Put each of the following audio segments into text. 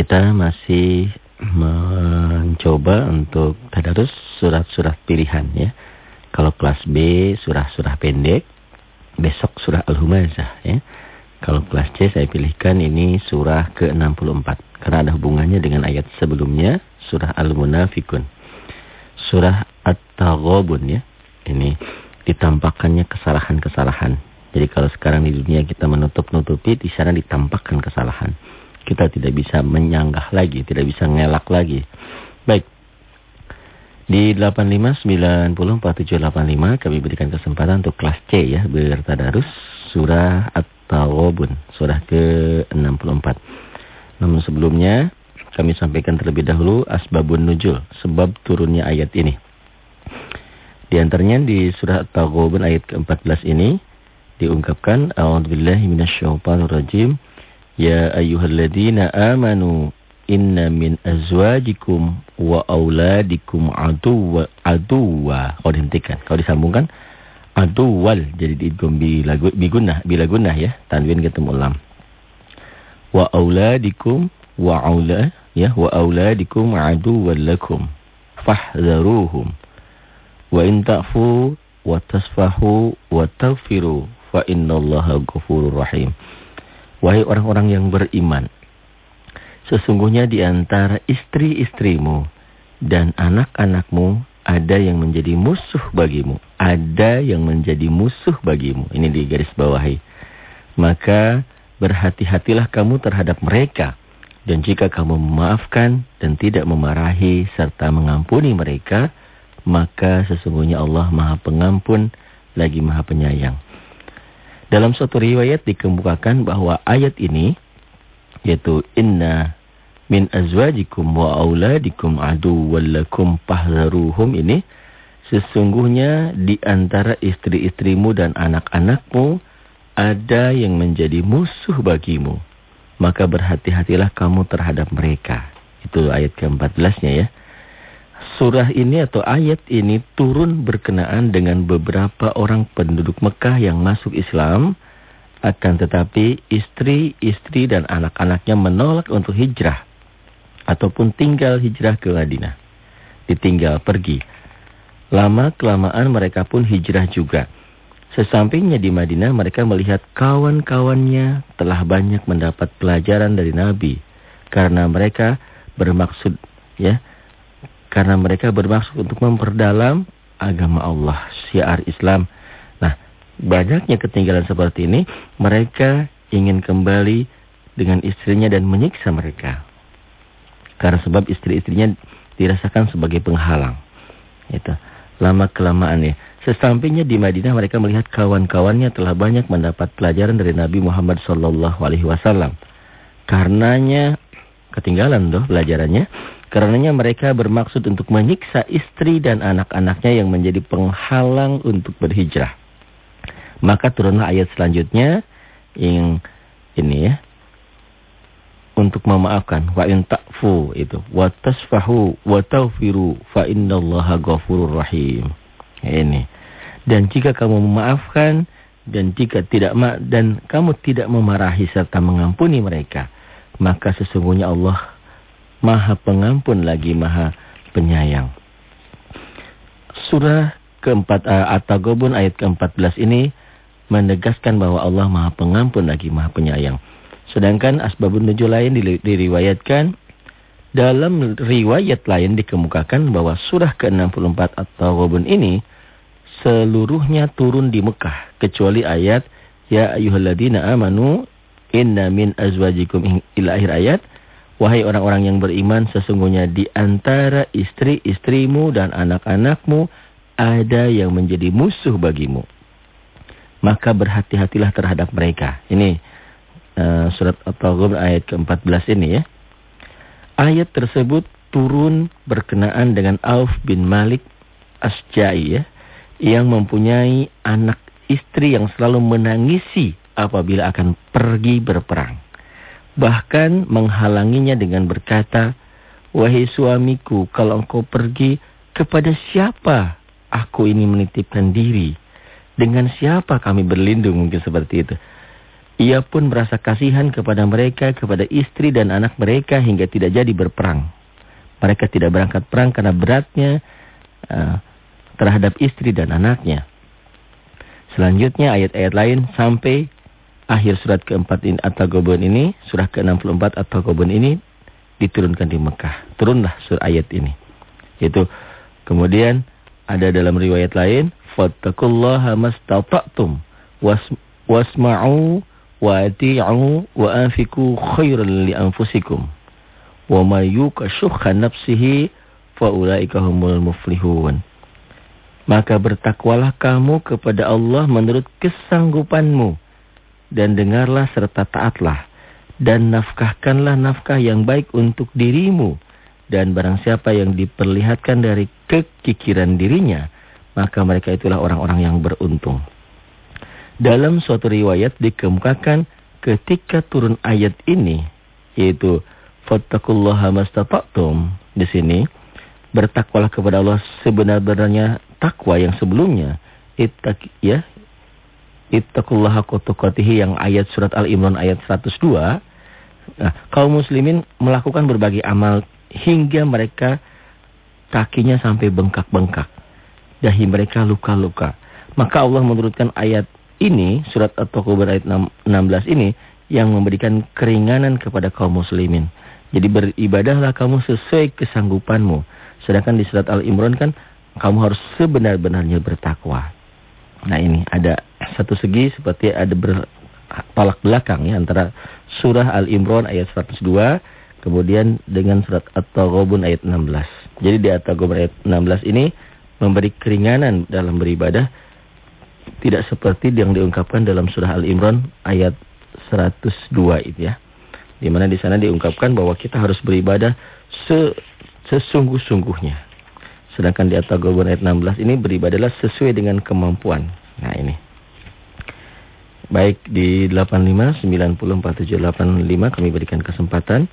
Kita masih mencoba untuk tadarus surat-surat pilihan ya. Kalau kelas B surah-surah pendek, besok surah Al-Humazah ya. Kalau kelas C saya pilihkan ini surah ke-64 karena ada hubungannya dengan ayat sebelumnya surah Al-Munafikun. Surah At-Taghabun ya. Ini ditampakkannya kesalahan-kesalahan. Jadi kalau sekarang di dunia kita menutup-nutupi di sana ditampakkan kesalahan. Kita tidak bisa menyanggah lagi, tidak bisa ngelak lagi. Baik. Di 85904785 kami berikan kesempatan untuk kelas C ya bertadarus surah At-Tawabun, surah ke-64. Namun sebelumnya kami sampaikan terlebih dahulu asbabun nujul, sebab turunnya ayat ini. Di antaranya di surah At-Tawabun ayat ke-14 ini diungkapkan a'udzubillahi minasyaitonirrajim ya ayyuhalladzina amanu inna min azwajikum wa auladikum aduwa aduwa. Kalau dihentikan. Kalau disambungkan aduwal. Jadi diidgham bigunnah bila gunnah ya. Tanwin ketemu lam. Wa auladikum wa aula ya wa auladikum aduwal lakum. Fahdharuhum wa in ta'fu wa tasfahu wa taghfiru fa innallaha ghafurur rahim wahai orang-orang yang beriman Sesungguhnya di antara istri-istrimu dan anak-anakmu ada yang menjadi musuh bagimu. Ada yang menjadi musuh bagimu. Ini di garis bawahi. Maka berhati-hatilah kamu terhadap mereka. Dan jika kamu memaafkan dan tidak memarahi serta mengampuni mereka, maka sesungguhnya Allah maha pengampun lagi maha penyayang. Dalam suatu riwayat dikemukakan bahwa ayat ini, yaitu inna min azwajikum wa auladikum aduwwal lakum fahdharuhum ini sesungguhnya di antara istri-istrimu dan anak-anakmu ada yang menjadi musuh bagimu. Maka berhati-hatilah kamu terhadap mereka. Itu ayat ke-14-nya ya Surah ini atau ayat ini turun berkenaan dengan beberapa orang penduduk Mekah yang masuk Islam akan tetapi istri-istri dan anak-anaknya menolak untuk hijrah ataupun tinggal hijrah ke Madinah. Ditinggal pergi. Lama-kelamaan mereka pun hijrah juga. Sesampingnya di Madinah mereka melihat kawan-kawannya telah banyak mendapat pelajaran dari Nabi. Karena mereka bermaksud ya karena mereka bermaksud untuk memperdalam agama Allah, syiar Islam. Nah, banyaknya ketinggalan seperti ini, mereka ingin kembali dengan istrinya dan menyiksa mereka. Karena sebab istri-istrinya dirasakan sebagai penghalang. Itu. Lama kelamaan ya. Sesampainya di Madinah mereka melihat kawan-kawannya telah banyak mendapat pelajaran dari Nabi Muhammad wasallam. Karenanya ketinggalan doh pelajarannya. Karenanya mereka bermaksud untuk menyiksa istri dan anak-anaknya yang menjadi penghalang untuk berhijrah. Maka turunlah ayat selanjutnya yang ini ya untuk memaafkan wa in ta'fu itu wa tasfahu wa taghfiru fa innallaha ghafurur rahim. Ini. Dan jika kamu memaafkan dan jika tidak dan kamu tidak memarahi serta mengampuni mereka, maka sesungguhnya Allah Maha Pengampun lagi Maha Penyayang. Surah keempat uh, At-Taghabun ayat ke-14 ini menegaskan bahwa Allah Maha Pengampun lagi Maha Penyayang. Sedangkan asbabun nuzul lain diriwayatkan dalam riwayat lain dikemukakan bahwa surah ke-64 atau Wabun ini seluruhnya turun di Mekah kecuali ayat ya ayyuhalladzina amanu inna min azwajikum ila akhir ayat wahai orang-orang yang beriman sesungguhnya di antara istri-istrimu dan anak-anakmu ada yang menjadi musuh bagimu maka berhati-hatilah terhadap mereka ini uh, surat At-Taghabun ayat ke-14 ini ya. Ayat tersebut turun berkenaan dengan Auf bin Malik Asja'i ya, yang mempunyai anak istri yang selalu menangisi apabila akan pergi berperang. Bahkan menghalanginya dengan berkata, Wahai suamiku, kalau engkau pergi, kepada siapa aku ini menitipkan diri? Dengan siapa kami berlindung? Mungkin seperti itu. Ia pun merasa kasihan kepada mereka, kepada istri dan anak mereka hingga tidak jadi berperang. Mereka tidak berangkat perang karena beratnya uh, terhadap istri dan anaknya. Selanjutnya ayat-ayat lain sampai akhir surat keempat ini At-Taghabun ini, surah ke-64 At-Taghabun ini diturunkan di Mekah. Turunlah surah ayat ini. Yaitu kemudian ada dalam riwayat lain, "Fattaqullaha mastata'tum wasma'u wa ati'u wa anfiku khairan li anfusikum wa may yukashukha nafsihi fa ulaika humul muflihun maka bertakwalah kamu kepada Allah menurut kesanggupanmu dan dengarlah serta taatlah. Dan nafkahkanlah nafkah yang baik untuk dirimu. Dan barang siapa yang diperlihatkan dari kekikiran dirinya maka mereka itulah orang-orang yang beruntung. Dalam suatu riwayat dikemukakan ketika turun ayat ini yaitu fattaqullaha mastata'tum di sini bertakwalah kepada Allah sebenar-benarnya takwa yang sebelumnya. Ittaq ya ittaqullaha qutuqatihi yang ayat surat Al-Imran ayat 102 nah, kaum muslimin melakukan berbagai amal hingga mereka kakinya sampai bengkak-bengkak dahi mereka luka-luka maka Allah menurunkan ayat ini, surat At-Taqubur ayat 16 ini, yang memberikan keringanan kepada kaum muslimin. Jadi beribadahlah kamu sesuai kesanggupanmu. Sedangkan di surat Al-Imran kan, kamu harus sebenar-benarnya bertakwa. Nah ini ada satu segi seperti ada bertolak belakang ya antara surah Al-Imran ayat 102 kemudian dengan surat At-Taghabun ayat 16. Jadi di At-Taghabun ayat 16 ini memberi keringanan dalam beribadah tidak seperti yang diungkapkan dalam surah Al-Imran ayat 102 itu ya. Di mana di sana diungkapkan bahwa kita harus beribadah se sesungguh-sungguhnya. Sedangkan di At-Taghabun ayat 16 ini beribadahlah sesuai dengan kemampuan. Nah ini. Baik di 85 90 47 85 kami berikan kesempatan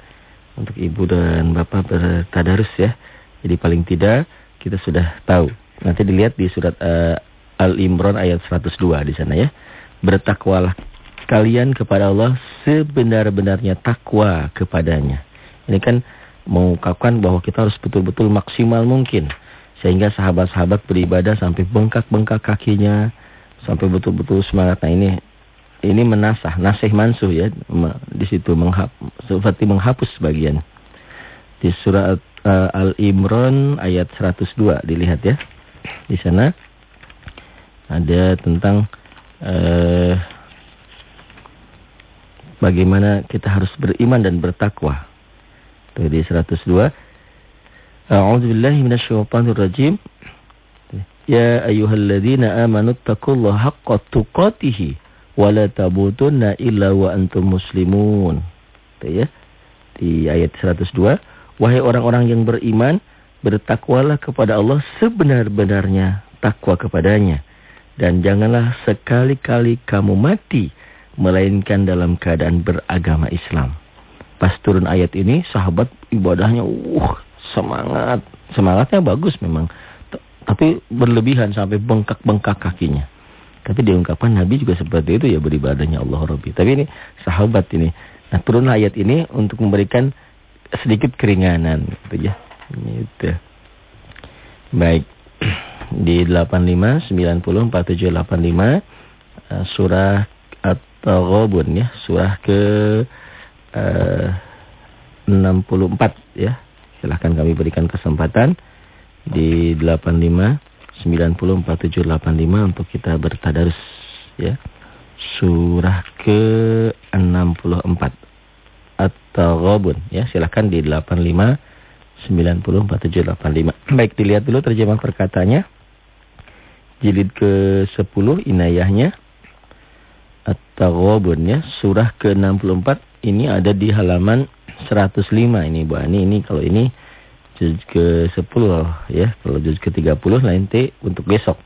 untuk ibu dan bapak bertadarus ya. Jadi paling tidak kita sudah tahu. Nanti dilihat di surat uh, Al-Imran ayat 102 di sana ya. Bertakwalah kalian kepada Allah sebenar-benarnya takwa kepadanya. Ini kan mengungkapkan bahwa kita harus betul-betul maksimal mungkin. Sehingga sahabat-sahabat beribadah sampai bengkak-bengkak kakinya. Sampai betul-betul semangat. Nah ini ini menasah, nasih mansuh ya. Di situ menghap, seperti menghapus bagian. Di surat uh, Al-Imran ayat 102 dilihat ya. Di sana ada tentang uh, bagaimana kita harus beriman dan bertakwa. Tuh di 102. A'udzubillahi minasyaitonirrajim. Ya ayyuhalladzina amanu taqullaha haqqa tuqatih wa la tamutunna illa wa antum muslimun. Tuh ya. Di ayat 102, wahai orang-orang yang beriman, bertakwalah kepada Allah sebenar-benarnya takwa kepadanya dan janganlah sekali-kali kamu mati, melainkan dalam keadaan beragama Islam. Pas turun ayat ini, sahabat ibadahnya, uh, semangat. Semangatnya bagus memang. Tapi berlebihan sampai bengkak-bengkak kakinya. Tapi diungkapkan Nabi juga seperti itu ya beribadahnya Allah Rabbi. Tapi ini sahabat ini. Nah turun ayat ini untuk memberikan sedikit keringanan. Gitu ya. Gitu. Baik di 85 90 47 85 surah At-Taghabun ya, surah ke uh, eh, 64 ya. Silahkan kami berikan kesempatan di 85 90 47 85 untuk kita bertadarus ya. Surah ke 64 At-Taghabun ya. Silahkan di 85 90 47 85. Baik dilihat dulu terjemah perkataannya jilid ke-10 inayahnya At-Taghabun ya, surah ke-64 ini ada di halaman 105 ini Bu Ani. Ini kalau ini juz ke-10 ya, kalau juz ke-30 nanti untuk besok.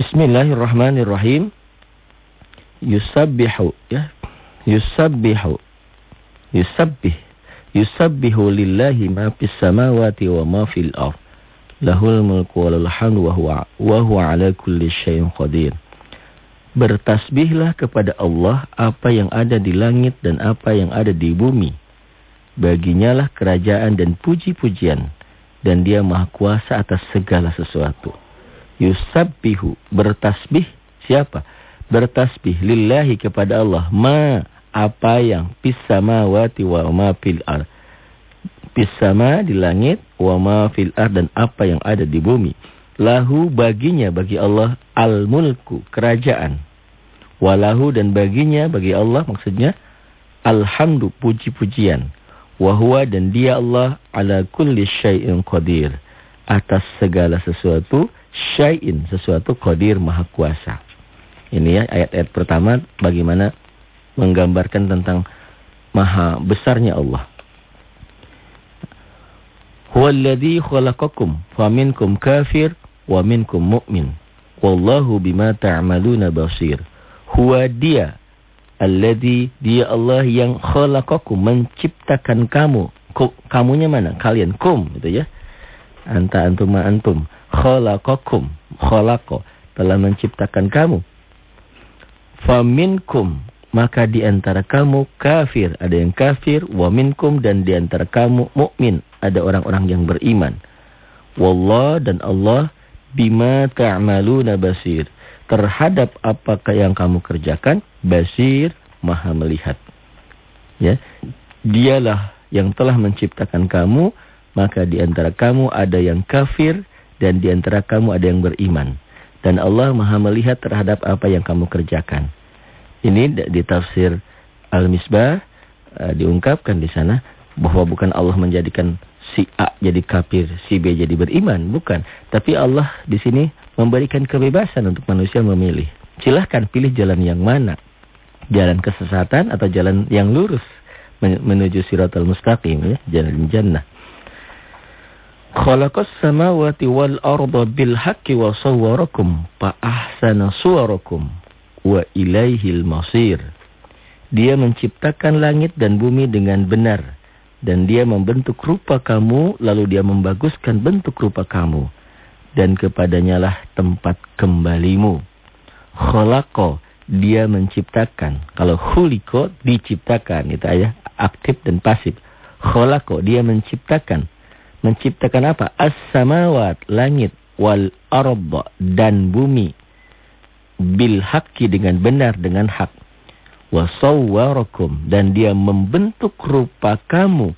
Bismillahirrahmanirrahim. Yusabbihu ya. Yusabbihu. Yusabbih. Yusabbihu lillahi ma fis samawati wa ma fil ardh lahul mulku walul hamdu wa huwa wa huwa ala kulli syai'in qadir. Bertasbihlah kepada Allah apa yang ada di langit dan apa yang ada di bumi. Baginya lah kerajaan dan puji-pujian. Dan dia maha kuasa atas segala sesuatu. Yusabbihu. Bertasbih siapa? Bertasbih lillahi kepada Allah. Ma apa yang pisamawati wa ma fil ar. Pisama di langit wa ma fil ar dan apa yang ada di bumi lahu baginya bagi Allah al-mulku, kerajaan. Walahu dan baginya bagi Allah maksudnya alhamdu, puji-pujian. Wahwa dan dia Allah ala kulli syai'in qadir. Atas segala sesuatu, syai'in, sesuatu qadir maha kuasa. Ini ya ayat-ayat pertama bagaimana menggambarkan tentang maha besarnya Allah. Huwallazi khalaqakum faminkum kafir wa minkum mu'min. Wallahu bima ta'maluna basir. Huwa dia alladhi dia Allah yang khalaqakum menciptakan kamu. Kamunya mana? Kalian kum gitu ya. Anta antum ma antum. Khalaqakum. Khalaqa telah menciptakan kamu. Faminkum maka di antara kamu kafir, ada yang kafir, wa minkum dan di antara kamu mukmin, ada orang-orang yang beriman. Wallah dan Allah bima ta'maluna basir. Terhadap apakah yang kamu kerjakan, basir maha melihat. Ya. Dialah yang telah menciptakan kamu, maka di antara kamu ada yang kafir dan di antara kamu ada yang beriman. Dan Allah maha melihat terhadap apa yang kamu kerjakan. Ini di tafsir Al-Misbah uh, diungkapkan di sana bahwa bukan Allah menjadikan si A jadi kafir, si B jadi beriman, bukan. Tapi Allah di sini memberikan kebebasan untuk manusia memilih. Silahkan pilih jalan yang mana. Jalan kesesatan atau jalan yang lurus menuju siratal mustaqim ya, jalan jannah. Khalaqas samawati wal arda bil haqqi wa sawwarakum fa ahsana suwarakum wa ilaihil masir. Dia menciptakan langit dan bumi dengan benar dan dia membentuk rupa kamu, lalu dia membaguskan bentuk rupa kamu. Dan kepadanya lah tempat kembalimu. Kholako, dia menciptakan. Kalau huliko, diciptakan. Itu ayah, aktif dan pasif. Kholako, dia menciptakan. Menciptakan apa? As-samawat, langit, wal arba, dan bumi. Bil dengan benar, dengan hak wasawwarakum dan dia membentuk rupa kamu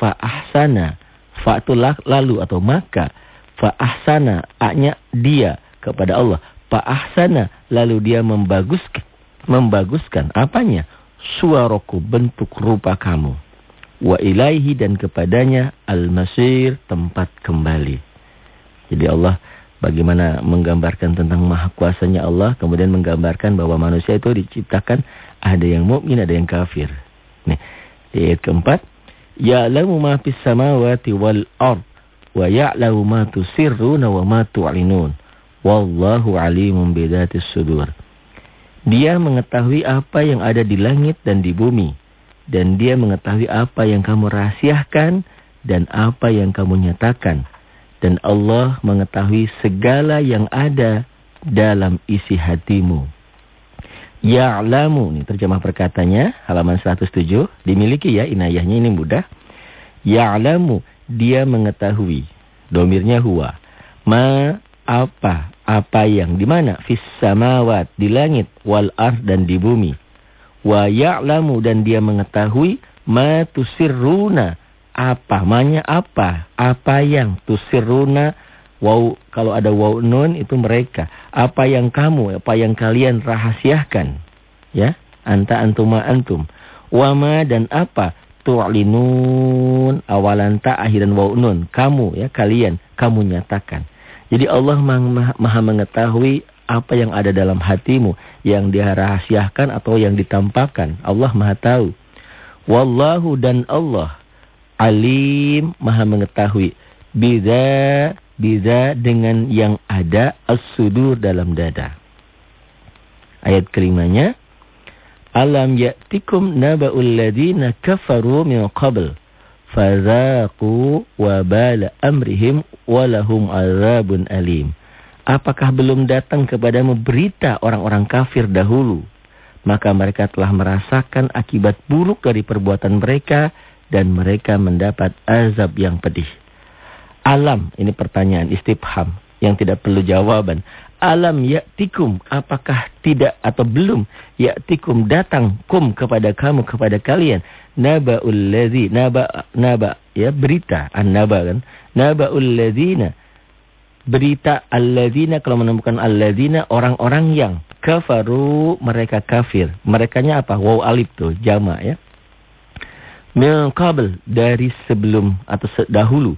fa ahsana fa itu lalu atau maka fa ahsana aknya dia kepada Allah. Fa ahsana lalu dia membaguskan membaguskan apanya? Suaraku bentuk rupa kamu. Wa ilaihi dan kepadanya al-masir tempat kembali. Jadi Allah bagaimana menggambarkan tentang maha kuasanya Allah, kemudian menggambarkan bahwa manusia itu diciptakan ada yang mukmin, ada yang kafir. Nih, ayat keempat, ya'lamu ma fis samawati wal ard wa ya'lamu ma tusirruna wa ma tu'linun. Wallahu alimun bidatis sudur. Dia mengetahui apa yang ada di langit dan di bumi. Dan dia mengetahui apa yang kamu rahasiakan dan apa yang kamu nyatakan dan Allah mengetahui segala yang ada dalam isi hatimu. Ya'lamu, ini terjemah perkatanya, halaman 107, dimiliki ya inayahnya ini mudah. Ya'lamu, dia mengetahui, domirnya huwa. Ma apa, apa yang di mana? Fis samawat, di langit, wal ar dan di bumi. Wa ya'lamu dan dia mengetahui ma tusirruna, apa? Manya apa? Apa yang tusiruna wow kalau ada wow nun itu mereka. Apa yang kamu, apa yang kalian rahasiakan. Ya, anta antuma antum. Wama dan apa? Tu'linun awalan ta akhiran waw nun. Kamu ya, kalian, kamu nyatakan. Jadi Allah maha, mengetahui apa yang ada dalam hatimu yang dia rahasiakan atau yang ditampakkan. Allah Maha tahu. Wallahu dan Allah alim maha mengetahui biza biza dengan yang ada as-sudur dalam dada. Ayat kelimanya Alam ya'tikum naba'ul ladina kafaru min qabl fazaqu wabala amrihim walahum azabun alim. Apakah belum datang kepadamu berita orang-orang kafir dahulu? Maka mereka telah merasakan akibat buruk dari perbuatan mereka dan mereka mendapat azab yang pedih. Alam, ini pertanyaan istifham yang tidak perlu jawaban. Alam ya'tikum, apakah tidak atau belum ya'tikum datang kum kepada kamu, kepada kalian. Naba'ul ladzi, naba, naba, ya berita, an-naba kan. Naba'ul ladzina, berita alladzina, kalau menemukan alladzina, orang-orang yang kafaru, mereka kafir. Merekanya apa? Waw alif tuh, jama ya. Min dari sebelum atau dahulu.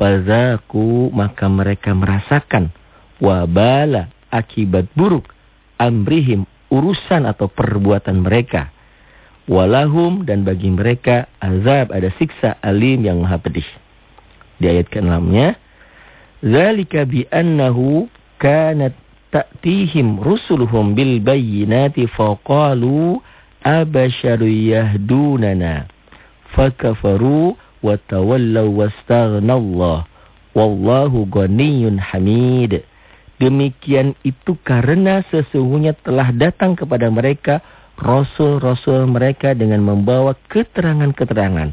Fazaku, maka mereka merasakan wabala akibat buruk amrihim urusan atau perbuatan mereka. Walahum dan bagi mereka azab ada siksa alim yang maha pedih. Di ayat ke-6-nya, Zalika bi annahu kanat ta'tihim rusuluhum bil bayyinati faqalu abasharu yahdunana fakafaru wa tawallaw wastaghnallaha wallahu ghaniyyun hamid Demikian itu karena sesungguhnya telah datang kepada mereka rasul-rasul mereka dengan membawa keterangan-keterangan.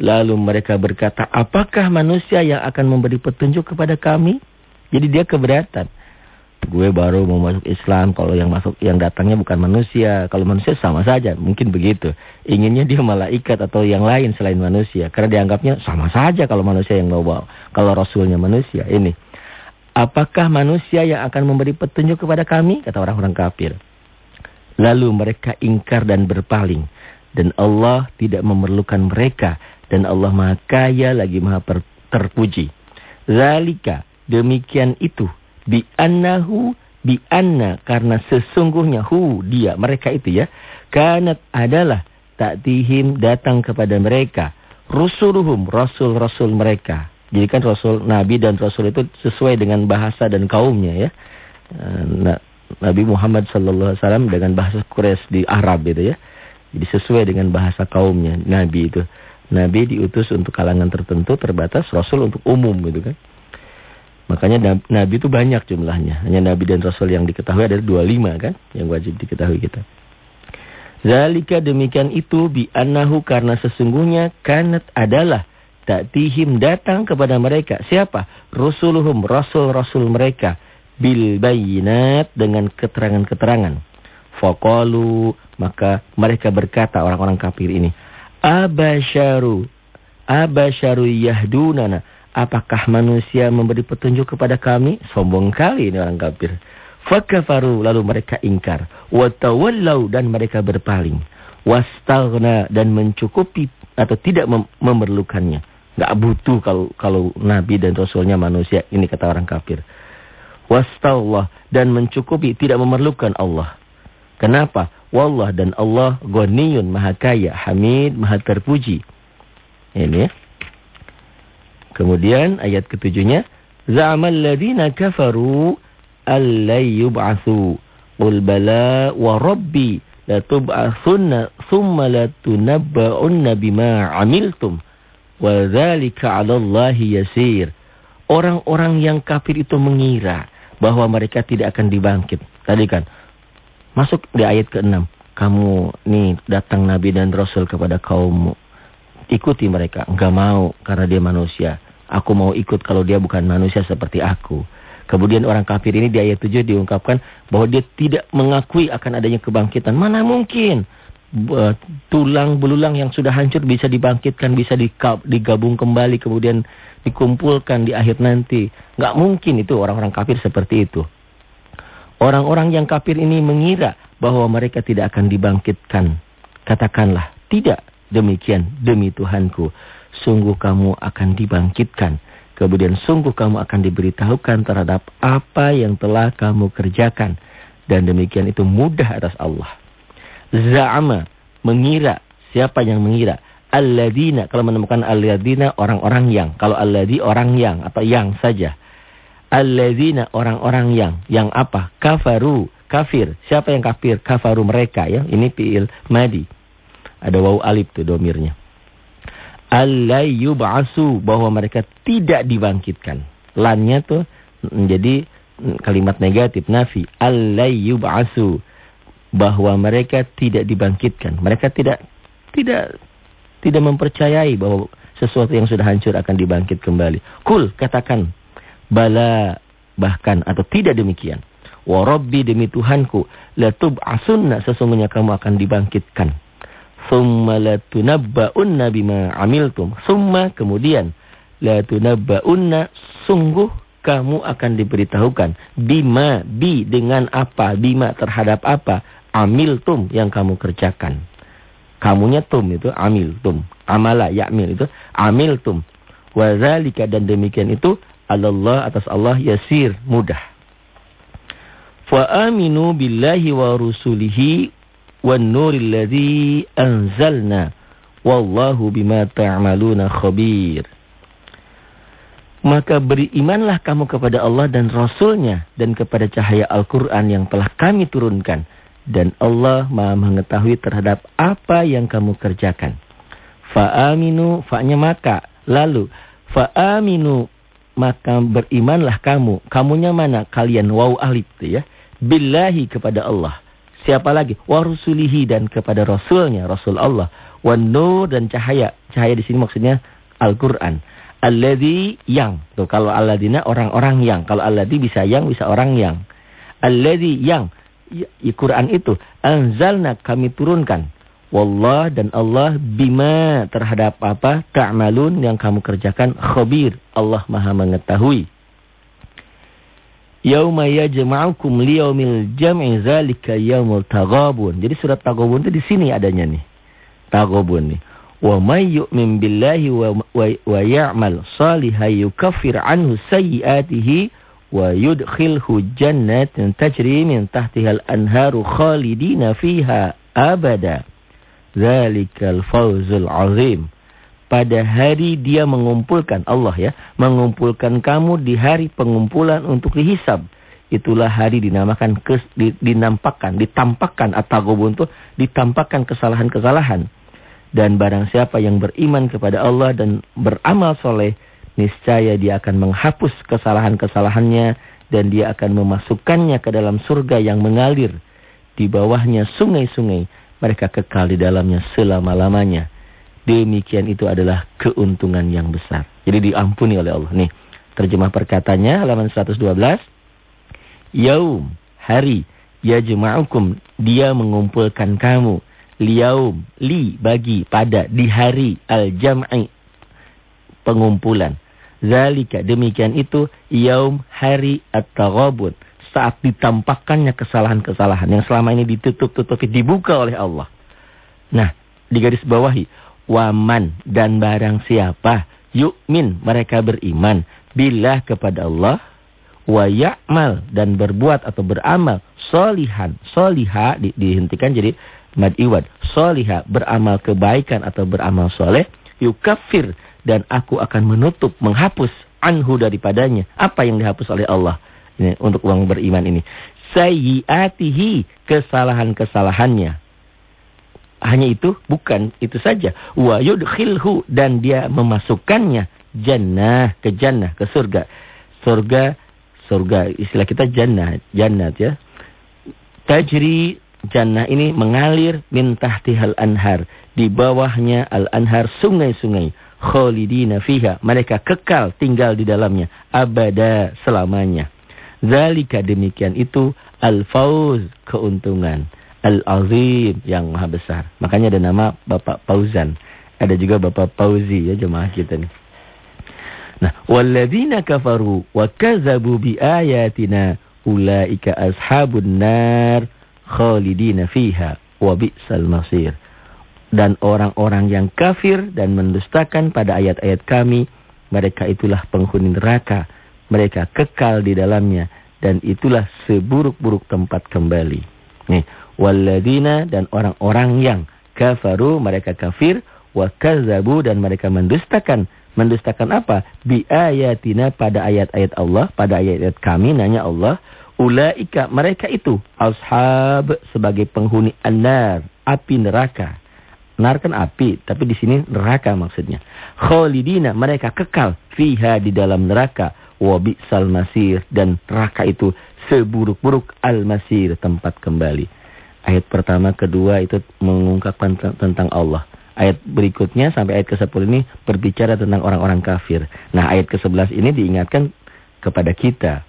Lalu mereka berkata, apakah manusia yang akan memberi petunjuk kepada kami? Jadi dia keberatan. Gue baru mau masuk Islam, kalau yang masuk yang datangnya bukan manusia. Kalau manusia sama saja, mungkin begitu. Inginnya dia malaikat atau yang lain selain manusia. Karena dianggapnya sama saja kalau manusia yang bawa. Kalau rasulnya manusia, ini. Apakah manusia yang akan memberi petunjuk kepada kami? Kata orang-orang kafir. Lalu mereka ingkar dan berpaling. Dan Allah tidak memerlukan mereka. Dan Allah maha kaya lagi maha terpuji. Zalika, demikian itu. Bi annahu, bi anna, karena sesungguhnya hu, dia, mereka itu ya. Kanat adalah taktihim datang kepada mereka. Rusuluhum, rasul-rasul mereka. Jadi kan Rasul, Nabi dan Rasul itu sesuai dengan bahasa dan kaumnya ya. Eh, Nabi Muhammad Sallallahu Alaihi Wasallam dengan bahasa Quraisy di Arab itu ya. Jadi sesuai dengan bahasa kaumnya Nabi itu. Nabi diutus untuk kalangan tertentu terbatas, Rasul untuk umum gitu kan. Makanya Nabi itu banyak jumlahnya. Hanya Nabi dan Rasul yang diketahui ada 25 kan. Yang wajib diketahui kita. Zalika demikian itu bi annahu karena sesungguhnya kanat adalah ta'tihim datang kepada mereka. Siapa? Rusuluhum, rasul-rasul mereka. Bil bayinat dengan keterangan-keterangan. Faqalu, maka mereka berkata orang-orang kafir ini. Abasyaru, abasyaru yahdunana. Apakah manusia memberi petunjuk kepada kami? Sombong kali ini orang kafir. Fakafaru, lalu mereka ingkar. Watawallau, dan mereka berpaling. Wastaghna, dan mencukupi atau tidak mem memerlukannya nggak butuh kalau kalau nabi dan rasulnya manusia. Ini kata orang kafir. Wastallah dan mencukupi tidak memerlukan Allah. Kenapa? Wallah dan Allah ghaniyun maha kaya hamid maha terpuji. Ini. Ya. kemudian ayat ketujuhnya za'amal ladina kafaru allay yub'atsu. Qul bala wa rabbi la tub'atsunna thumma la tunabba'unna bima 'amiltum Wadzalika 'alallahi yasir. Orang-orang yang kafir itu mengira bahwa mereka tidak akan dibangkit. Tadi kan masuk di ayat ke-6. Kamu nih datang nabi dan rasul kepada kaummu. Ikuti mereka. Enggak mau karena dia manusia. Aku mau ikut kalau dia bukan manusia seperti aku. Kemudian orang kafir ini di ayat 7 diungkapkan bahwa dia tidak mengakui akan adanya kebangkitan. Mana mungkin? Tulang belulang yang sudah hancur bisa dibangkitkan, bisa digabung kembali, kemudian dikumpulkan di akhir nanti. Nggak mungkin itu orang-orang kafir seperti itu. Orang-orang yang kafir ini mengira bahwa mereka tidak akan dibangkitkan. Katakanlah, tidak demikian demi Tuhanku. Sungguh kamu akan dibangkitkan. Kemudian sungguh kamu akan diberitahukan terhadap apa yang telah kamu kerjakan. Dan demikian itu mudah atas Allah. Za'ama, mengira. Siapa yang mengira? Alladina, kalau menemukan alladina orang-orang yang. Kalau alladhi orang yang atau yang saja. Alladina orang-orang yang. Yang apa? Kafaru, kafir. Siapa yang kafir? Kafaru mereka ya. Ini fi'il madi. Ada waw alif tuh domirnya. Allayyub'asu bahwa mereka tidak dibangkitkan. Lannya tuh menjadi kalimat negatif nafi allayyub'asu bahwa mereka tidak dibangkitkan. Mereka tidak tidak tidak mempercayai bahwa sesuatu yang sudah hancur akan dibangkit kembali. Kul katakan bala bahkan atau tidak demikian. Wa rabbi demi Tuhanku la tub'asunna sesungguhnya kamu akan dibangkitkan. Summa la tunabba'unna bima amiltum. Summa kemudian la tunabba'unna sungguh kamu akan diberitahukan bima bi dengan apa bima terhadap apa amiltum yang kamu kerjakan. Kamunya tum itu amil tum. Amala ya'mil itu amil tum. Wazalika dan demikian itu Allah atas Allah yasir mudah. Fa aminu billahi wa rusulihi wan nuril ladzi anzalna wallahu bima ta'maluna khabir. Maka berimanlah kamu kepada Allah dan Rasulnya dan kepada cahaya Al-Quran yang telah kami turunkan. Dan Allah maha mengetahui terhadap apa yang kamu kerjakan. Fa'aminu, fa'nya maka. Lalu, fa'aminu, maka berimanlah kamu. Kamunya mana? Kalian waw alif ya. Billahi kepada Allah. Siapa lagi? Wa rusulihi dan kepada Rasulnya, Rasul Allah. Wa nur dan cahaya. Cahaya di sini maksudnya Al-Quran. Alladhi yang. Tuh, kalau alladina orang-orang yang. Kalau alladhi bisa yang, bisa orang yang. Alladhi yang. Ya, Quran itu. Anzalna kami turunkan. Wallah dan Allah bima terhadap apa? Ta'malun yang kamu kerjakan. Khabir. Allah maha mengetahui. Yauma yajma'ukum liyaumil jam'i zalika yaumul taghabun. Jadi surat taghabun itu di sini adanya nih. Taghabun nih. Wa may yu'min billahi wa, wa, wa ya'mal salihan yukaffir anhu sayyi'atihi wa yudkhilhu jannatin tajri min tahtiha al-anharu khalidina fiha abada. Zalikal fawzul azim. Pada hari dia mengumpulkan Allah ya, mengumpulkan kamu di hari pengumpulan untuk dihisab. Itulah hari dinamakan kes, dinampakkan, ditampakkan atau itu ditampakkan kesalahan-kesalahan. Dan barang siapa yang beriman kepada Allah dan beramal soleh, niscaya dia akan menghapus kesalahan-kesalahannya dan dia akan memasukkannya ke dalam surga yang mengalir. Di bawahnya sungai-sungai, mereka kekal di dalamnya selama-lamanya. Demikian itu adalah keuntungan yang besar. Jadi diampuni oleh Allah. Nih, terjemah perkatanya halaman 112. Yaum, hari, yajma'ukum, dia mengumpulkan kamu liyaum li bagi pada di hari al-jam'i pengumpulan. Zalika demikian itu yaum hari at-taghabun saat ditampakkannya kesalahan-kesalahan yang selama ini ditutup-tutupi dibuka oleh Allah. Nah, di garis bawahi waman dan barang siapa yukmin mereka beriman billah kepada Allah wa ya'mal dan berbuat atau beramal solihan soliha di, dihentikan jadi mad iwad soliha beramal kebaikan atau beramal soleh yukafir dan aku akan menutup menghapus anhu daripadanya. Apa yang dihapus oleh Allah? Ini untuk uang beriman ini. Sayyiatihi kesalahan-kesalahannya. Hanya itu? Bukan. Itu saja. Wa yudkhilhu dan dia memasukkannya jannah ke jannah ke surga. Surga surga. Istilah kita jannah jannat ya. Tajri jannah ini mengalir min tahtihal anhar. Di bawahnya al-anhar sungai-sungai. Khalidina fiha. Mereka kekal tinggal di dalamnya. Abada selamanya. Zalika demikian itu al-fauz keuntungan. Al-azim yang maha besar. Makanya ada nama Bapak Pauzan. Ada juga Bapak Pauzi ya jemaah kita nih. Nah, walladzina kafaru wa kazabu bi ayatina ulaika ashabun nar khalidina fiha wa bi'sal masir. Dan orang-orang yang kafir dan mendustakan pada ayat-ayat kami, mereka itulah penghuni neraka. Mereka kekal di dalamnya dan itulah seburuk-buruk tempat kembali. Nih, walladzina dan orang-orang yang kafaru mereka kafir wa kazzabu dan mereka mendustakan mendustakan apa? Bi ayatina pada ayat-ayat Allah, pada ayat-ayat kami nanya Allah Ulaika mereka itu ashab sebagai penghuni anar, api neraka. Nar kan api, tapi di sini neraka maksudnya. Khalidina mereka kekal fiha di dalam neraka. wa bi'sal masir dan neraka itu seburuk-buruk al-masir tempat kembali. Ayat pertama, kedua itu mengungkapkan tentang Allah. Ayat berikutnya sampai ayat ke-10 ini berbicara tentang orang-orang kafir. Nah, ayat ke-11 ini diingatkan kepada kita.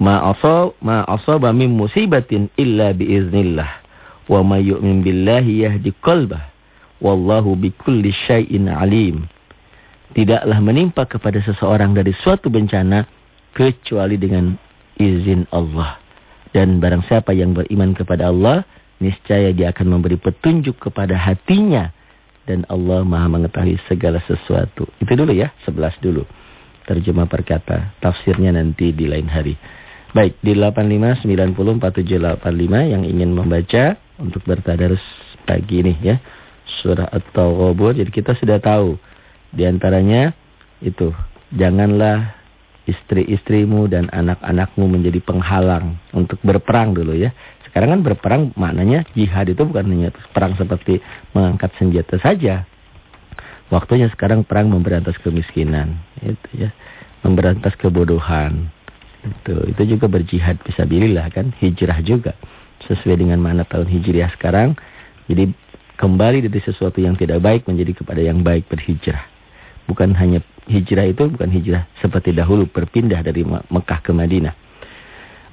Ma'asab ma'asaba min musibatin illa biiznillah. Wa may yu'min billahi yahdi qalbah. Wallahu bikulli syai'in alim. Tidaklah menimpa kepada seseorang dari suatu bencana kecuali dengan izin Allah. Dan barang siapa yang beriman kepada Allah, niscaya dia akan memberi petunjuk kepada hatinya dan Allah Maha mengetahui segala sesuatu. Itu dulu ya, sebelas dulu. Terjemah perkata, tafsirnya nanti di lain hari. Baik, di 85904785 yang ingin membaca untuk bertadarus pagi ini ya. Surah At-Tawabur. Jadi kita sudah tahu di antaranya itu, janganlah istri-istrimu dan anak-anakmu menjadi penghalang untuk berperang dulu ya. Sekarang kan berperang maknanya jihad itu bukan hanya perang seperti mengangkat senjata saja. Waktunya sekarang perang memberantas kemiskinan, itu ya. Memberantas kebodohan. Itu itu juga berjihad bisa bililah kan, hijrah juga. Sesuai dengan mana tahun hijriah sekarang. Jadi kembali dari sesuatu yang tidak baik menjadi kepada yang baik berhijrah. Bukan hanya hijrah itu bukan hijrah seperti dahulu berpindah dari Mekah ke Madinah.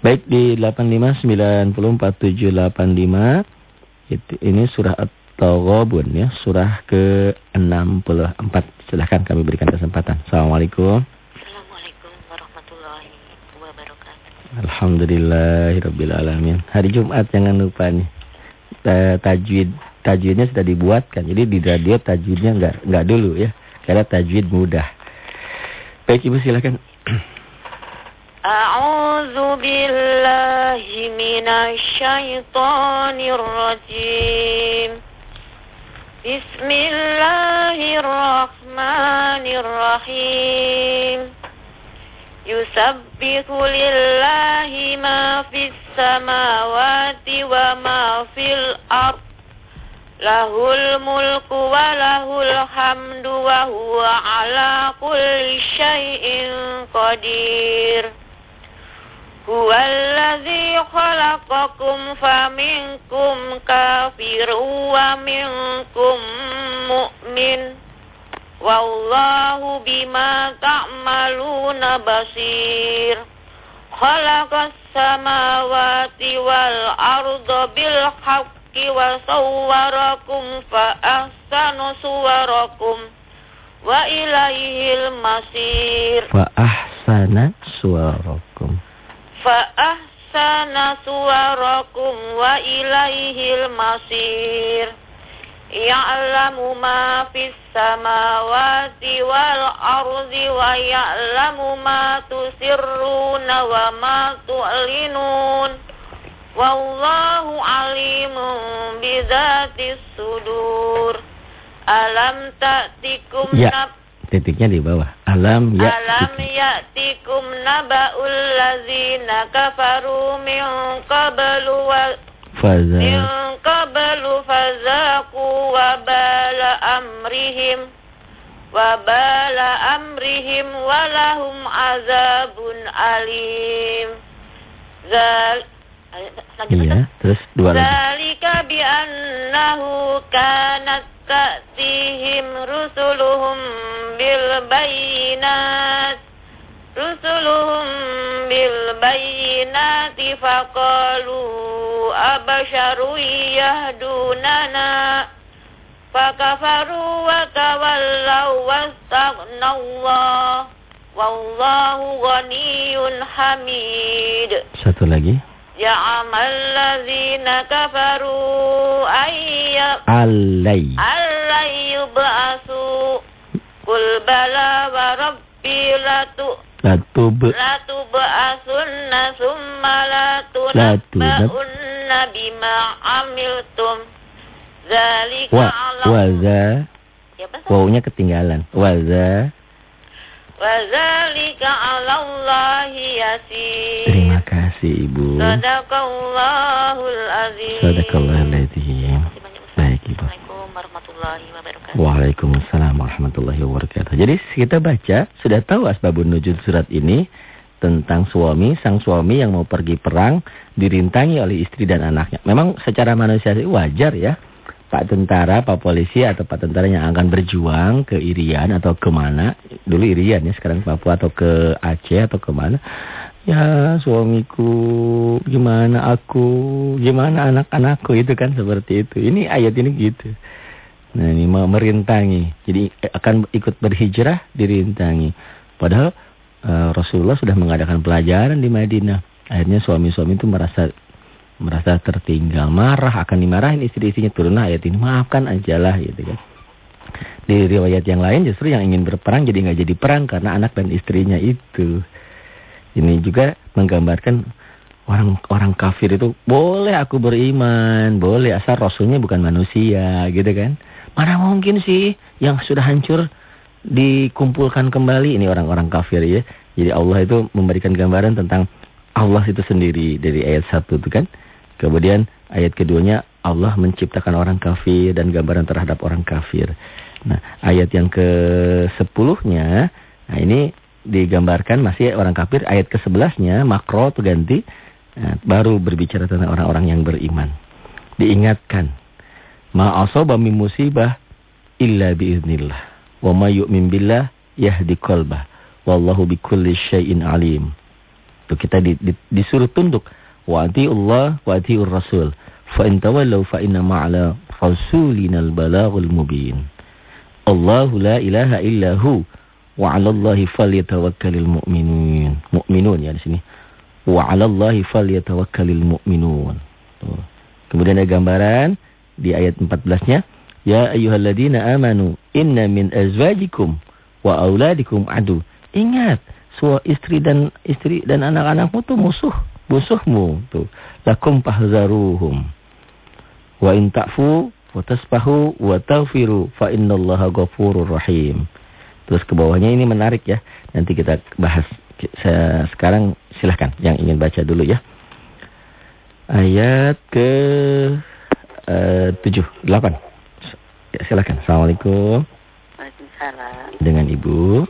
Baik di 8594785 itu ini surah At-Taghabun ya, surah ke-64. Silahkan kami berikan kesempatan. Assalamualaikum warahmatullahi wabarakatuh. Alhamdulillahirabbil alamin. Hari Jumat jangan lupa nih. Tajwid tajwidnya sudah dibuatkan. Jadi di radio tajwidnya enggak enggak dulu ya. Karena tajwid mudah. Baik Ibu silakan. Yusabbihu lillahi ma fis samawati wa ma fil ard Lahul mulku wa lahul hamdu wa huwa ala kulli syai'in qadir Huwa alladhi khalaqakum faminkum kafir wa minkum mu'min Wallahu bima ta'maluna basir. Khalaqas samawati wal arda bil haqqi wa sawwarakum fa ahsanu suwarakum wa ilaihil masir. Fa ahsana suwarakum. Fa ahsana suwarakum wa ilaihil masir. يعلم ما في السماوات والأرض ويعلم ما تسرون وما تعلنون والله عليم بذات الصدور ألم تأتكم ya. Titiknya di bawah. Alam ya. Alam ya'tikum naba'ul ladzina kafaru min qablu wa Faza. min qablu fazaqu wa bala amrihim wa bala amrihim wa lahum azabun alim. Zal Iya, terus dua lagi. Zalika bi annahu kanat ta'tihim rusuluhum bil bayinat rusuluhum bil bayinati faqalu abasharu yahdunana fakafaru wa tawallaw wastaghnallah wallahu ghaniyun hamid Satu lagi. زعم الذين كفروا أن ي- Alai. ألن يبعثوا قل بلى وربي لتؤ- Latu be Latu be asunna summa latu latunabba'unna bima amiltum. Zalika wa, alam Waza. Ya, Wawunya ketinggalan. Waza. Wazalika alallahi yasir. Terima kasih Ibu. Sadaqallahul azim. Sadaqallahul azim. Baik Ibu. Assalamualaikum warahmatullahi wabarakatuh. Waalaikumsalam wabarakatuh. Jadi kita baca, sudah tahu asbabun nuzul surat ini tentang suami, sang suami yang mau pergi perang dirintangi oleh istri dan anaknya. Memang secara manusia wajar ya. Pak tentara, Pak polisi atau Pak tentara yang akan berjuang ke Irian atau ke mana. Dulu Irian ya, sekarang Papua atau ke Aceh atau ke mana. Ya suamiku, gimana aku, gimana anak-anakku itu kan seperti itu. Ini ayat ini gitu. Nah ini merintangi. Jadi akan ikut berhijrah dirintangi. Padahal uh, Rasulullah sudah mengadakan pelajaran di Madinah. Akhirnya suami-suami itu merasa merasa tertinggal, marah, akan dimarahin istri-istrinya turunlah ayat ini, maafkan ajalah gitu kan. Di riwayat yang lain justru yang ingin berperang jadi nggak jadi perang karena anak dan istrinya itu. Ini juga menggambarkan orang orang kafir itu boleh aku beriman, boleh asal rasulnya bukan manusia gitu kan. Mana mungkin sih yang sudah hancur dikumpulkan kembali ini orang-orang kafir ya. Jadi Allah itu memberikan gambaran tentang Allah itu sendiri dari ayat 1 itu kan. Kemudian ayat keduanya Allah menciptakan orang kafir dan gambaran terhadap orang kafir. Nah, ayat yang ke-10-nya nah ini digambarkan masih orang kafir. Ayat ke-11-nya makro itu ganti nah, baru berbicara tentang orang-orang yang beriman. Diingatkan, ma asaba min musibah illa biiznillah. Wa yu'min billah yahdi qalbah. Wallahu bikulli syai'in alim. Tuh kita di, di, disuruh tunduk. Wa Allah wa rasul. Fa in tawallaw fa inna ma'ala rasulina al-balaghul mubin. Allahu la ilaha illa hu. Wa Allahi falyatawakkalul mu'minun. Mu'minun ya di sini. Wa Allahi falyatawakkalul mu'minun. Kemudian ada gambaran di ayat 14-nya ya ayyuhalladzina amanu inna min azwajikum wa auladikum adu. Ingat suami istri dan istri dan anak-anakmu tuh musuh musuhmu tuh. Lakum pahzaruhum wa in ta'fu wa tasfahu wa taghfiru fa innallaha ghafurur rahim. Terus ke bawahnya ini menarik ya. Nanti kita bahas sekarang silahkan yang ingin baca dulu ya. Ayat ke uh, 7 8 ya, silahkan assalamualaikum Waalaikumsalam. dengan ibu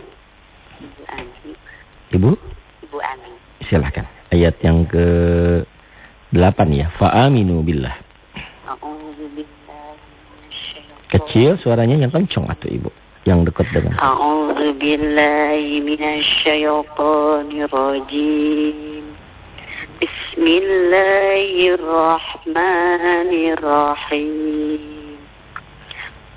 Ibu Ani. ibu Ibu Ani. silahkan ayat yang ke 8 ya. Fa'aminu billah. Kecil suaranya yang kencang atau ibu? Yang dekat dengan. A'udzu billahi minasyaitonir rajim. بسم الله الرحمن الرحيم.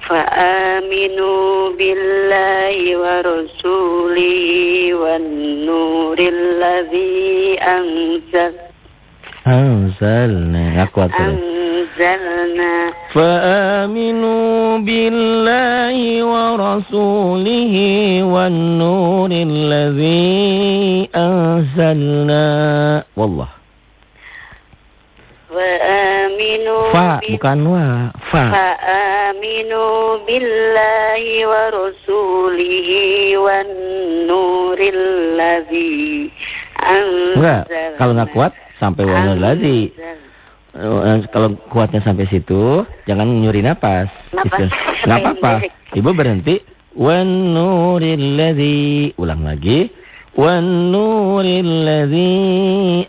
فآمنوا بالله ورسوله والنور الذي أنزل. أنزلنا أقوى أنزلنا فآمنوا بالله ورسوله والنور الذي أنزلنا والله Fa'aminu Fa bukan wa Fa Fa'aminu billahi wa rasulihi wa nuril ladhi Enggak, kalau nggak kuat sampai wa nuril ladhi kalau kuatnya sampai situ, jangan nyuri napas. Napas. Nggak apa-apa. Ibu berhenti. Wan nuril ladzi. Ulang lagi. Wan nuril ladzi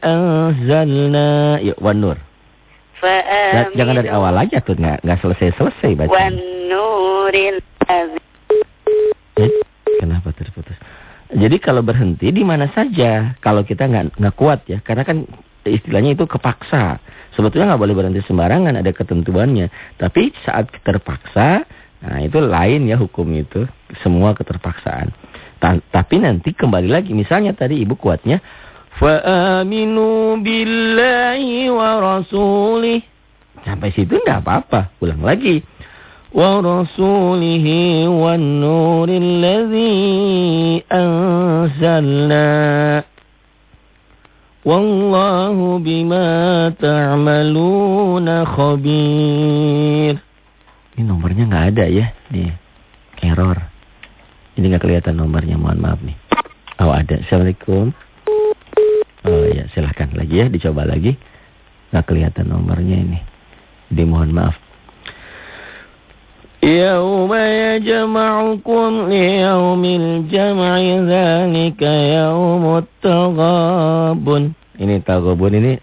anzalna. Yuk, wan nur. Fa'aminu Jangan dari awal aja tuh, nggak nggak selesai-selesai baca. Wan Eh, kenapa terputus? Jadi kalau berhenti di mana saja, kalau kita nggak nggak kuat ya, karena kan istilahnya itu kepaksa. Sebetulnya nggak boleh berhenti sembarangan, ada ketentuannya. Tapi saat terpaksa, nah itu lain ya hukum itu, semua keterpaksaan. Ta tapi nanti kembali lagi, misalnya tadi ibu kuatnya, fa'aminu billahi wa rasulih. Sampai situ nggak apa-apa, ulang lagi. Wa wan nuril ladzi anzalna. Wallahu bima ta'maluna khabir. Ini nomornya nggak ada ya, nih. Error. Ini nggak kelihatan nomornya, mohon maaf nih. Oh ada, Assalamualaikum. Oh ya, silahkan lagi ya, dicoba lagi. Nggak kelihatan nomornya ini. Jadi mohon maaf. Yauma yajma'ukum liyaumil jam'i dzalika yaumut taghabun. Ini taghabun ini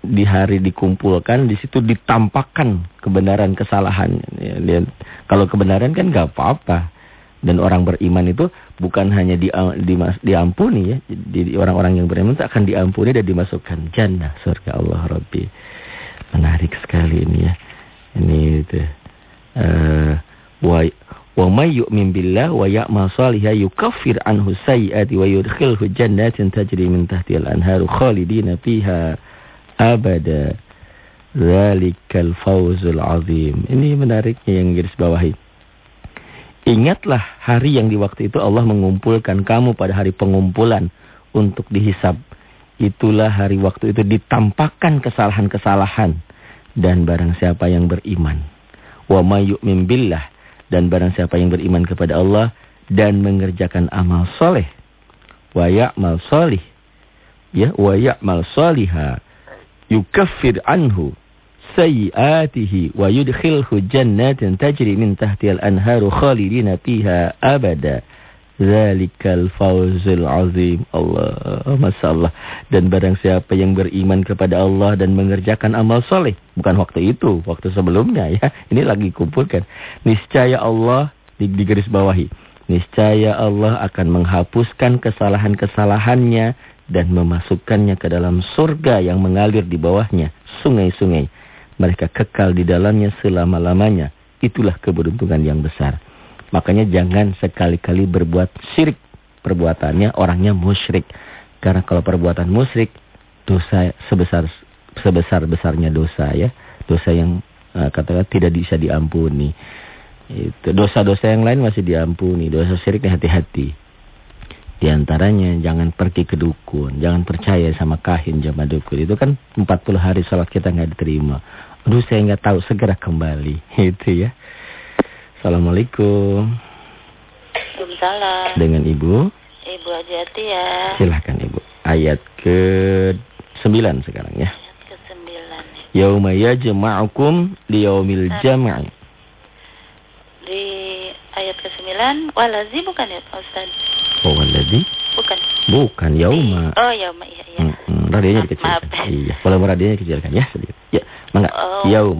di hari dikumpulkan di situ ditampakkan kebenaran kesalahan. Ya, lihat kalau kebenaran kan nggak apa-apa. Dan orang beriman itu bukan hanya di, di, diampuni ya. Orang-orang yang beriman itu akan diampuni dan dimasukkan jannah surga Allah Rabbi. Menarik sekali ini ya. Ini itu. Uh, wa wa may yu'min billah wa ya'mal salihan yukaffir anhu sayyi'ati wa yudkhilhu jannatin tajri min tahtiha al-anharu khalidina fiha abada. Zalikal fawzul azim. Ini menariknya yang garis bawahi. Ingatlah hari yang di waktu itu Allah mengumpulkan kamu pada hari pengumpulan untuk dihisab. Itulah hari waktu itu ditampakkan kesalahan-kesalahan dan barang siapa yang beriman wa billah. Dan barang siapa yang beriman kepada Allah dan mengerjakan amal soleh. Wa ya'mal solih. Ya wa ya'mal soliha. Yukaffir anhu sayyiatihi wa yudkhilhu jannatin tajri min tahtiha al-anharu khalidina fiha abada Zalikal fawzul azim. Allah, Masya. Dan barang siapa yang beriman kepada Allah dan mengerjakan amal soleh. Bukan waktu itu, waktu sebelumnya ya. Ini lagi kumpulkan. Niscaya Allah, di, di garis bawahi. Niscaya Allah akan menghapuskan kesalahan-kesalahannya dan memasukkannya ke dalam surga yang mengalir di bawahnya. Sungai-sungai. Mereka kekal di dalamnya selama-lamanya. Itulah keberuntungan yang besar. Makanya jangan sekali-kali berbuat syirik. Perbuatannya orangnya musyrik. Karena kalau perbuatan musyrik, dosa sebesar sebesar-besarnya dosa ya. Dosa yang uh, katakan tidak bisa diampuni. Itu dosa-dosa yang lain masih diampuni. Dosa syirik hati-hati. Di antaranya jangan pergi ke dukun, jangan percaya sama kahin jamaah dukun. Itu kan 40 hari salat kita nggak diterima. Aduh saya nggak tahu segera kembali. Itu ya. Assalamualaikum. Waalaikumsalam. Dengan Ibu? Ibu Ajati ya. Silahkan Ibu. Ayat ke-9 sekarang ya. Ayat ke-9. Yauma yajma'ukum liyaumil jam'i. Di ayat ke-9 walazi bukan ya Pak Ustaz? Oh walazi? Bukan. Bukan yauma. Oh yauma iya iya. Hmm, hmm, radionya Maaf, dikecilkan. maaf. Iya, kalau radionya dikecilkan ya sedikit. Ya, mangga. Oh, Yaum.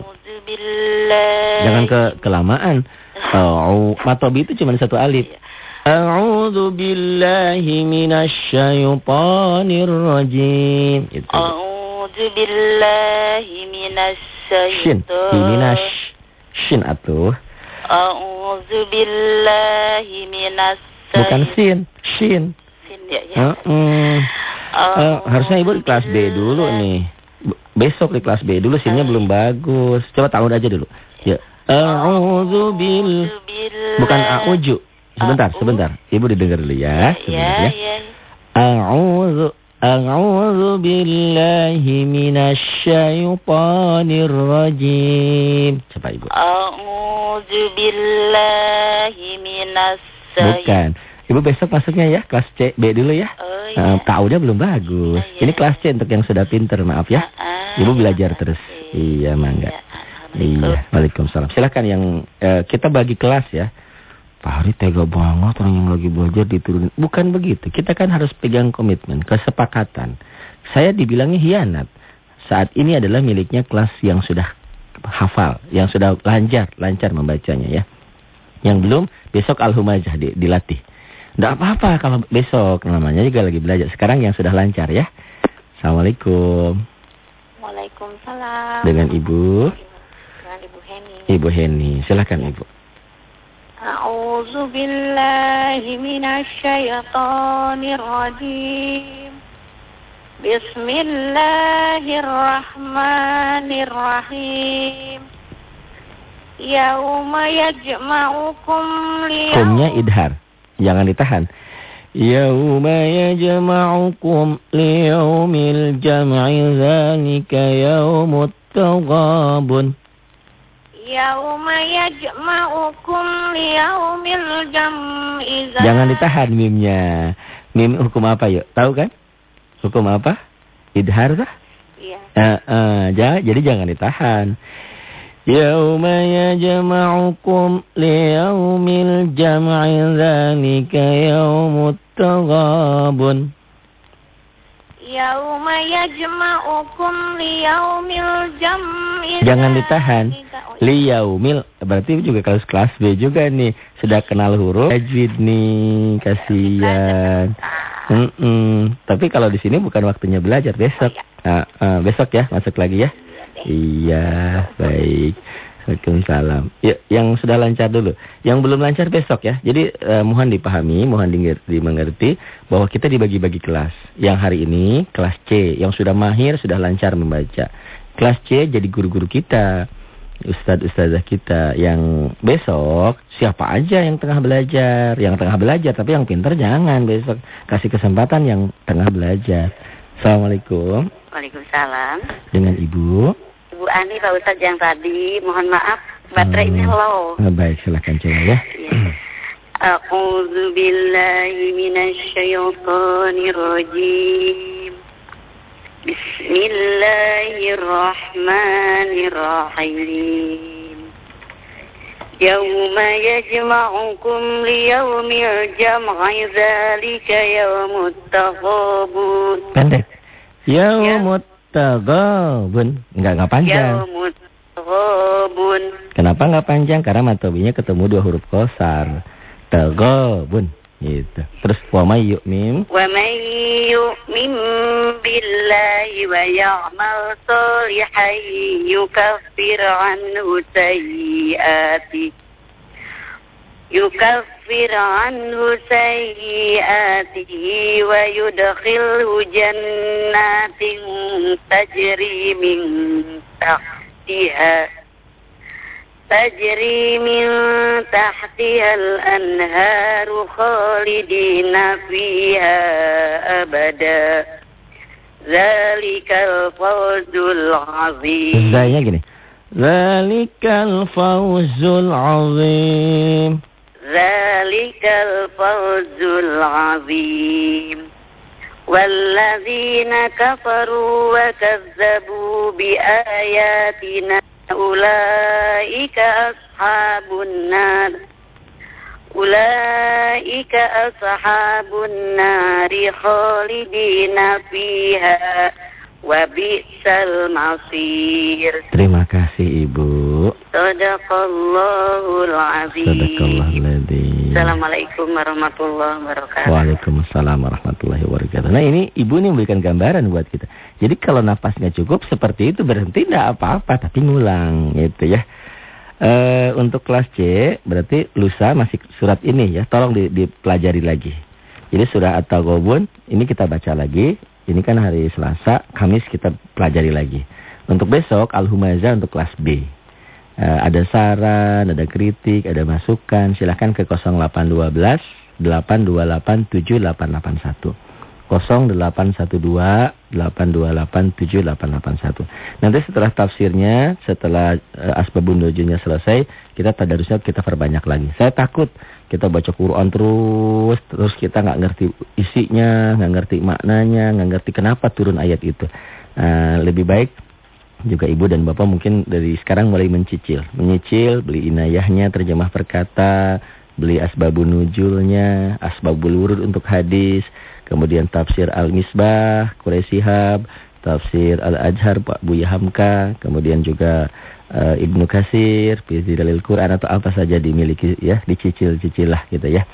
Jangan ke kelamaan. Oh, matobi itu cuma satu alif. Iya. A'udzu billahi minasyaitonir rajim. Itu. A'udzubillahi Shin, minasyaitonir minash. Shin atuh. A'udzubillahi minasyaitonir Bukan sin, shin. Sin ya ya. Heeh. Eh, harusnya Ibu di kelas B dulu nih. Besok di kelas B dulu sinnya belum bagus. Coba tahun aja dulu. Ya. A'udzu bil Bukan a'uju. Sebentar, sebentar. Ibu didengar dulu ya. Ya Sebentar ya. ya. A'udzu A'udzu billahi minasyaitonir rajim. Coba Ibu. A'udzubillahi minasyaitonir Bukan. Ibu besok masuknya ya kelas C B dulu ya. Oh Eh, iya. KU-nya belum bagus. Oh, iya. Ini kelas C untuk yang sudah pinter, maaf ya. Ah, Ibu iya, belajar terus. Iya, mangga. Iya, Waalaikumsalam. Silakan yang eh, kita bagi kelas ya. Pak Hari tega banget orang yang lagi belajar diturunin. Bukan begitu. Kita kan harus pegang komitmen, kesepakatan. Saya dibilangnya hianat. Saat ini adalah miliknya kelas yang sudah hafal, yang sudah lancar, lancar membacanya ya. Yang belum, besok al-humajah di, dilatih. Tidak apa-apa kalau besok namanya juga lagi belajar. Sekarang yang sudah lancar ya. Assalamualaikum. Waalaikumsalam. Dengan Ibu, Ibu Heni. Silakan Ibu. A'udzu billahi minasyaitonir rajim. Bismillahirrahmanirrahim. Yauma yajma'ukum liyawm Kumnya idhar. Jangan ditahan. Yauma yajma'ukum liyaumil jam'i zalika yaumut taghabun. Yauma yajma'ukum liyaumil jam'i za- Jangan ditahan mimnya. Mim hukum apa yuk? Tahu kan? Hukum apa? Idhar kah? Iya. Eh, eh, ja- jadi jangan ditahan. Yawma yajma'ukum liyawmil jam'i dhalika yawmut taghabun. Yauma yajma'ukum liyaumil jam'i. Jangan ditahan. Liyaumil berarti juga kalau kelas B juga nih sudah kenal huruf tajwid nih kasihan. Mm -mm. Tapi kalau di sini bukan waktunya belajar besok. Uh, uh, besok ya masuk lagi ya. Iya, baik. Waalaikumsalam. Ya, yang sudah lancar dulu. Yang belum lancar besok ya. Jadi eh, mohon dipahami, mohon dimengerti bahwa kita dibagi-bagi kelas. Yang hari ini kelas C, yang sudah mahir, sudah lancar membaca. Kelas C jadi guru-guru kita. Ustadz-ustadzah kita yang besok siapa aja yang tengah belajar, yang tengah belajar tapi yang pintar jangan besok kasih kesempatan yang tengah belajar. Assalamualaikum. Waalaikumsalam. Dengan Ibu. Bu Ani Pak Ustadz yang tadi, mohon maaf baterainya hmm. low. Oh, baik, silakan coba ya. A'udzu billahi minasy syaithanir rajim. Bismillahirrahmanirrahim. Yawma yajma'ukum liyawmil jam'i dzalika yawmut taghabun. Pendek. Yawmut Taghabun. Enggak enggak panjang. Taghabun. Kenapa enggak panjang? Karena matobinya ketemu dua huruf kosar. Taghabun. Gitu. Terus wa may yu'min? Wa may yu'min billahi wa ya'mal salihan yukaffir anhu sayyi'ati. Yukaffir anhu sayyi'ati wa yudkhilhu jannatin tajri min tahtiha. تجري من تحتها الأنهار خالدين فيها أبدا. ذلك الفوز العظيم. ذلك الفوز العظيم. ذلك الفوز العظيم. والذين كفروا وكذبوا بآياتنا ulaika ashabun nar ulaika ashabun nari khalidina fiha wa bi'sal masir terima kasih ibu. sadaqallahul azim sadaqallahul assalamualaikum warahmatullahi wabarakatuh waalaikumsalam warahmatullahi wabarakatuh nah ini ibu ini memberikan gambaran buat kita. Jadi kalau nafasnya cukup seperti itu berhenti tidak apa-apa tapi ngulang gitu ya. E, untuk kelas C berarti lusa masih surat ini ya. Tolong dipelajari lagi. Jadi surah At-Taghabun ini kita baca lagi ini kan hari Selasa, Kamis kita pelajari lagi. Untuk besok Al-Humazah untuk kelas B. Uh, ada saran, ada kritik, ada masukan, silahkan ke 0812 828 7881. 0812 828 7881. Nanti setelah tafsirnya, setelah uh, asbabun nujunya selesai, kita tadarusnya kita perbanyak lagi. Saya takut kita baca Quran terus, terus kita nggak ngerti isinya, nggak ngerti maknanya, nggak ngerti kenapa turun ayat itu. Uh, lebih baik juga ibu dan bapak mungkin dari sekarang mulai mencicil, menyicil, beli inayahnya, terjemah perkata, beli asbabun nujulnya, asbabul wurud untuk hadis, kemudian tafsir al-misbah, Quraisihab, tafsir al-ajhar Pak Buya Hamka, kemudian juga uh, Ibnu Kasir, Fizi Dalil Quran atau apa saja dimiliki ya, dicicil-cicil lah gitu ya.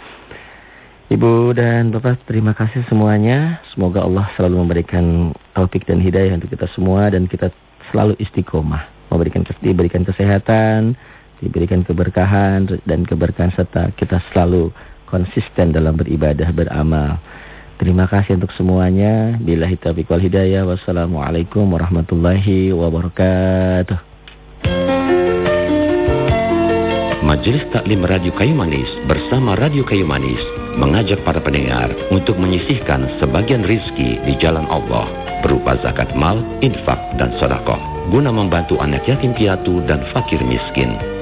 Ibu dan Bapak terima kasih semuanya. Semoga Allah selalu memberikan taufik dan hidayah untuk kita semua dan kita selalu istiqomah. Memberikan diberikan kesehatan, diberikan keberkahan dan keberkahan serta kita selalu konsisten dalam beribadah, beramal. Terima kasih untuk semuanya. Bila taufiq wal hidayah. Wassalamualaikum warahmatullahi wabarakatuh. Majelis Taklim Radio Kayu Manis bersama Radio Kayu Manis mengajak para pendengar untuk menyisihkan sebagian rizki di jalan Allah berupa zakat mal, infak, dan sodakoh guna membantu anak yatim piatu dan fakir miskin.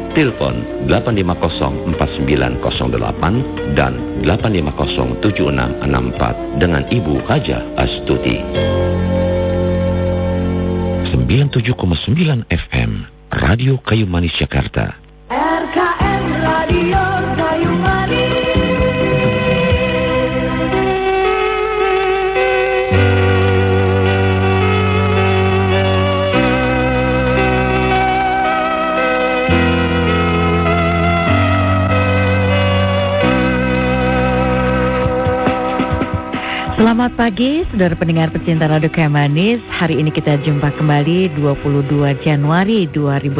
Telepon 8504908 dan 8507664 dengan Ibu Haja Astuti. 97,9 FM Radio Kayu Manis Jakarta. Selamat pagi, saudara pendengar pecinta Radio Kayu Manis. Hari ini kita jumpa kembali 22 Januari 2018